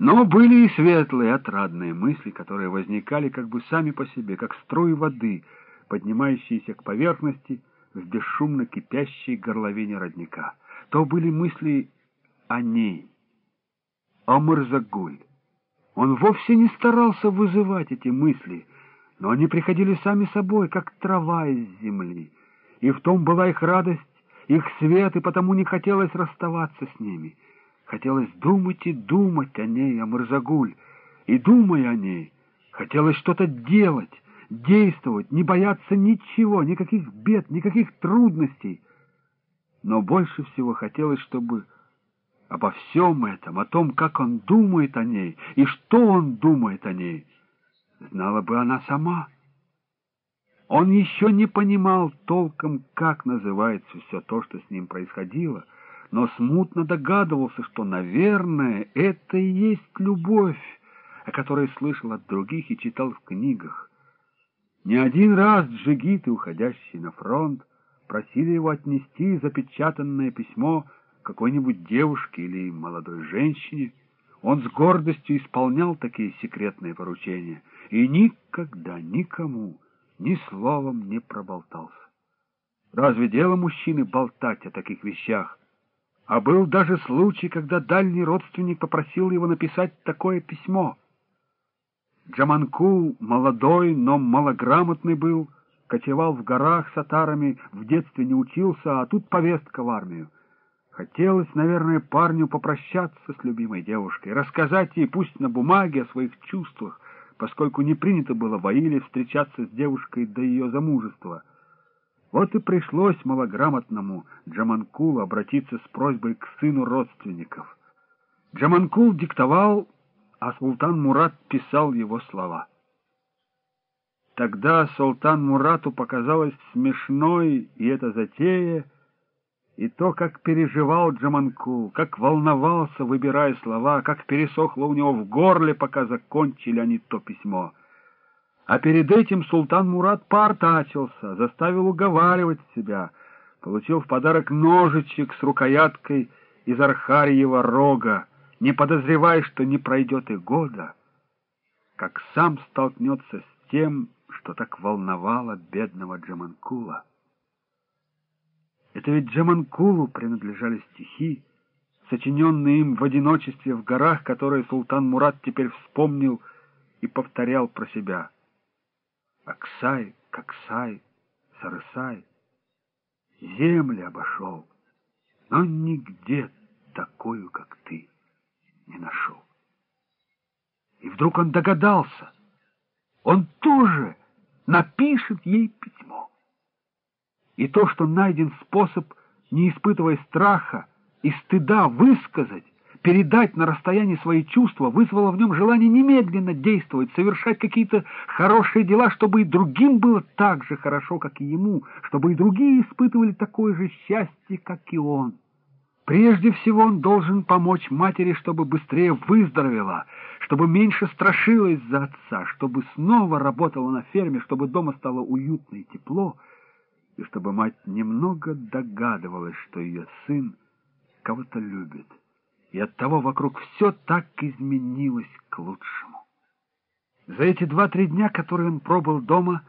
Но были и светлые, отрадные мысли, которые возникали как бы сами по себе, как струи воды, поднимающиеся к поверхности в бесшумно кипящей горловине родника. То были мысли о ней, о Мырзагуль. Он вовсе не старался вызывать эти мысли, но они приходили сами собой, как трава из земли. И в том была их радость, их свет, и потому не хотелось расставаться с ними — Хотелось думать и думать о ней, о Мырзагуль, и, думая о ней, хотелось что-то делать, действовать, не бояться ничего, никаких бед, никаких трудностей. Но больше всего хотелось, чтобы обо всем этом, о том, как он думает о ней и что он думает о ней, знала бы она сама. Он еще не понимал толком, как называется все то, что с ним происходило — но смутно догадывался, что, наверное, это и есть любовь, о которой слышал от других и читал в книгах. Не один раз джигиты, уходящие на фронт, просили его отнести запечатанное письмо какой-нибудь девушке или молодой женщине. Он с гордостью исполнял такие секретные поручения и никогда никому ни словом не проболтался. Разве дело мужчины болтать о таких вещах? А был даже случай, когда дальний родственник попросил его написать такое письмо. Джаманкул молодой, но малограмотный был, кочевал в горах с татарами, в детстве не учился, а тут повестка в армию. Хотелось, наверное, парню попрощаться с любимой девушкой, рассказать ей, пусть на бумаге, о своих чувствах, поскольку не принято было в Аиле встречаться с девушкой до ее замужества — вот и пришлось малограмотному Джаманкулу обратиться с просьбой к сыну родственников. Джаманкул диктовал, а султан Мурат писал его слова. Тогда султан Мурату показалось смешной и эта затея, и то, как переживал Джаманкул, как волновался, выбирая слова, как пересохло у него в горле, пока закончили они то письмо — а перед этим султан Мурат поортачился, заставил уговаривать себя, получил в подарок ножичек с рукояткой из архарьего рога, не подозревая, что не пройдет и года, как сам столкнется с тем, что так волновало бедного Джаманкула. Это ведь Джаманкулу принадлежали стихи, сочиненные им в одиночестве в горах, которые султан Мурат теперь вспомнил и повторял про себя — Аксай, Каксай, Сарысай. Земли обошел, но нигде такую, как ты, не нашел. И вдруг он догадался, он тоже напишет ей письмо. И то, что найден способ, не испытывая страха и стыда, высказать, передать на расстоянии свои чувства, вызвало в нем желание немедленно действовать, совершать какие-то хорошие дела, чтобы и другим было так же хорошо, как и ему, чтобы и другие испытывали такое же счастье, как и он. Прежде всего он должен помочь матери, чтобы быстрее выздоровела, чтобы меньше страшилась за отца, чтобы снова работала на ферме, чтобы дома стало уютно и тепло, и чтобы мать немного догадывалась, что ее сын кого-то любит и оттого вокруг все так изменилось к лучшему. За эти два-три дня, которые он пробыл дома,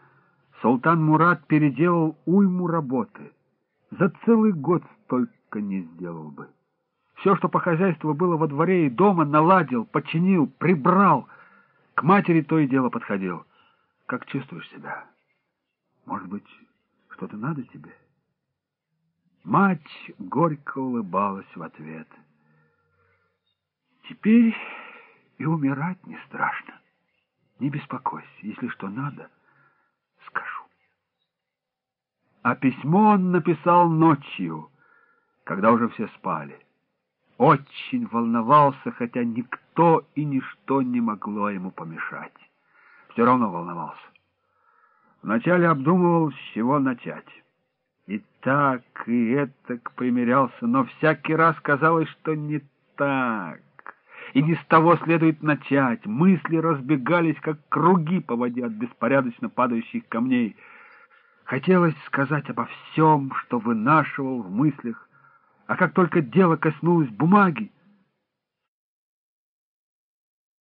Султан Мурат переделал уйму работы. За целый год столько не сделал бы. Все, что по хозяйству было во дворе и дома, наладил, починил, прибрал. К матери то и дело подходил. Как чувствуешь себя? Может быть, что-то надо тебе? Мать горько улыбалась в ответ — Теперь и умирать не страшно. Не беспокойся, если что надо, скажу. А письмо он написал ночью, когда уже все спали. Очень волновался, хотя никто и ничто не могло ему помешать. Все равно волновался. Вначале обдумывал, с чего начать. И так, и это примирялся, но всякий раз казалось, что не так и не с того следует начать. Мысли разбегались, как круги по воде от беспорядочно падающих камней. Хотелось сказать обо всем, что вынашивал в мыслях, а как только дело коснулось бумаги,